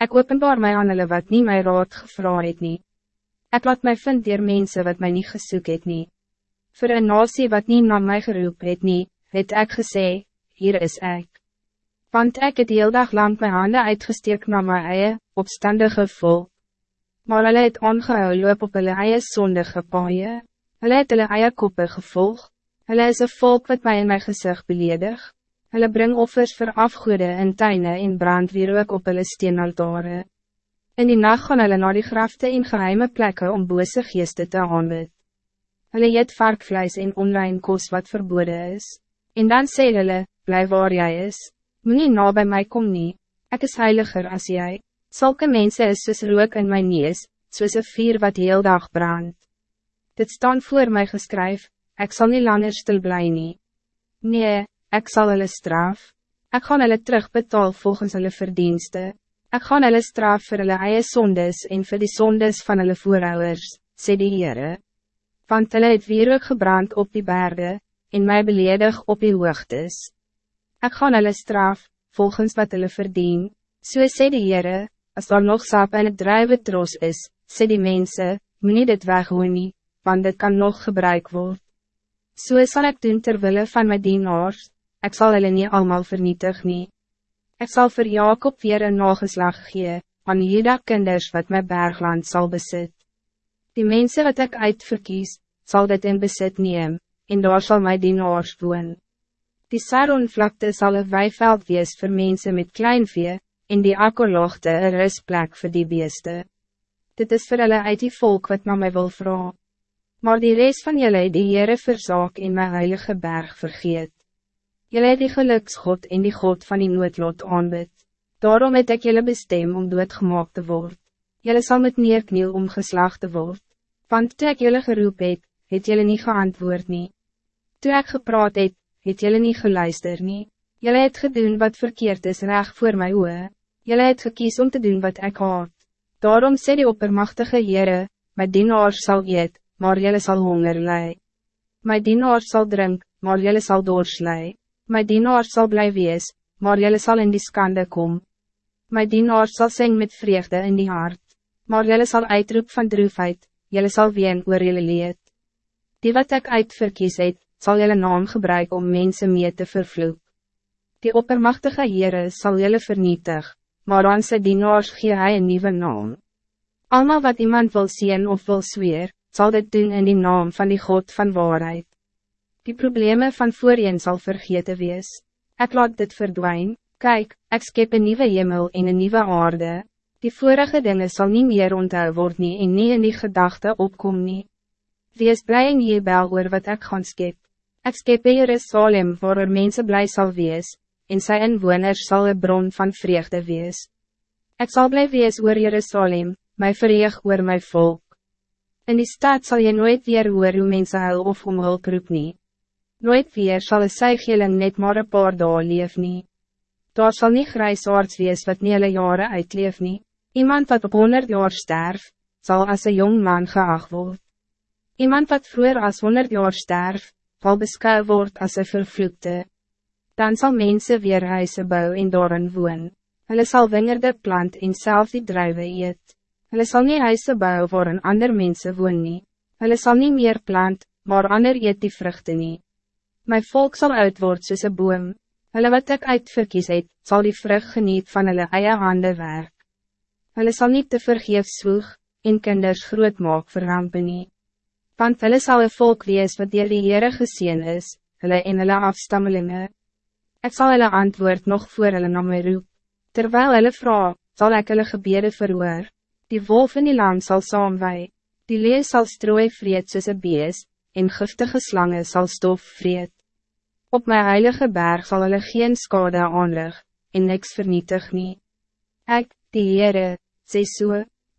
Ik openbaar mij aan hulle wat niet mijn raad gevra het nie. Ek laat my vind dier mense wat mij niet gesoek het nie. Voor een nasie wat niet naar mij geroep het nie, het ek gesê, hier is ik. Want ik het heel dag lang mijn handen uitgesteek naar mijn eie, opstandige volk. Maar hulle het aangehou loop op hulle eie sondige paaie, hulle het hulle eie koppe gevolg, hulle is een volk wat mij in mijn gezicht beledig, hulle bring offers vir afgoede in tuine en brand weer ook op hulle steenaltare. In die nacht gaan hulle naar die grafte in geheime plekken om bose geeste te aanbid. Hulle eet varkvlees en onrein kos wat verboden is, en dan sê hulle, bly waar jy is, moet nie na by my kom nie, ek is heiliger als jij. Zulke mensen is soos rook in mijn neus, soos een vier wat heel dag brandt. Dit staan voor mij geskryf, ik zal niet langer stil bly nie. Nee, ik zal hulle straf. Ik ga hulle terugbetaal volgens hulle verdienste. Ik ga hulle straf voor hulle eie sondes en voor die sondes van hulle voorouders, sê die Heere. Want hulle het weer ook gebrand op die bergen, en mij beledig op die hoogtes. Ik ga hulle straf, volgens wat hulle verdien, so sê die Heere, Als daar nog sap en het drijven troos is, sê die mense, moet nie dit weggooi nie, want dit kan nog gebruik worden. So sal ek doen terwille van my dienaars, ek sal hulle nie allemaal vernietig nie. Ek sal vir Jacob weer een nageslag gee, aan Juda kinders wat my bergland zal besit. Die mensen wat ik uitverkies, zal dit in besit neem, en daar sal my dienaars woon. Die Saronvlakte sal een weiveld wees vir mense met kleinvee, en die akkerloogte een rustplek voor die beeste. Dit is voor hulle uit die volk wat na mij wil vragen. Maar die rest van jullie die Heere verzaak in mijn heilige berg vergeet. Jullie die geluksgod en die God van die noodlot aanbid. Daarom het ik jullie bestem om doodgemaakt te worden. Jullie zal met neerkniel om geslacht te worden. Want toe ek jullie geroep het, het jullie niet geantwoord nie. Toe ek gepraat het, het jullie niet geluister nie. Jullie het gedoen wat verkeerd is recht voor my oe. Jullie het gekies om te doen wat ik haat. Daarom sê die oppermachtige Heere, my dienaars sal eet, maar jullie zal honger lei. My dienaars sal drink, maar jullie zal doorslei. My dienaars sal bly wees, maar jullie zal in die skande kom. My dienaars sal sing met vreugde in die hart, maar jullie zal uitroep van droefheid, jullie zal ween oor jullie leed. Die wat ik uitverkies het, sal jullie naam gebruiken om mensen mee te vervloek. Die oppermachtige Heere sal jullie vernietig, maar aan sy dienaars gee hy een nieuwe naam. Almal wat iemand wil zien of wil zweer, zal dit doen in die naam van die God van waarheid. Die problemen van voorheen zal vergeten wees. Ik laat dit verdwijnen. Kijk, ik skep een nieuwe hemel en een nieuwe aarde. Die vorige dingen zal niet meer onthou word nie en nie in die gedachte opkom nie. Wees blij in Jebel oor wat ik gaan skep. Ik skep in Jerusalem waar er mensen blij zal wees, en sy inwoners sal een bron van vreugde wees. Ik zal blij wees oor Jerusalem, my verreeg oor my volk. In die stad zal je nooit weer hoor hoe mense huil of om hulp roep nie. Nooit weer sal een sygeling net maar een paar dagen leef nie. Daar sal nie grijsaards wees wat nie hulle jare uitleef nie. Iemand wat op 100 jaar sterf, zal als een jong man geacht word. Iemand wat vroeger als 100 jaar sterf, zal beskou word als een vervloekte dan zal mensen weer huizen bouwen en doren woon. Hulle sal wingerde plant en self die druive eet. Hulle sal nie huizen bouwen voor een ander mensen woon nie. Hulle sal nie meer plant, maar ander eet die vruchten nie. My volk zal uitword soos een boom. Hulle wat ek uitverkies het, sal die vrucht geniet van hulle eie hande werk. Hulle sal niet te vergeef swoeg, en kinders groot maak vir rampen nie. Want hulle sal een volk wees wat dier die Heere gezien is, hulle en hulle afstammelingen. Ik zal hulle antwoord nog voor hulle na my roep. Terwijl hulle vraag, zal ik hulle gebede verhoor. Die wolf in die lam zal saamwij. Die lees zal strooi vreed soos een bees, en giftige slangen zal stof vreed. Op mijn heilige berg zal hulle geen skade aanrig, en niks vernietig nie. Ek, die Heere, sê so,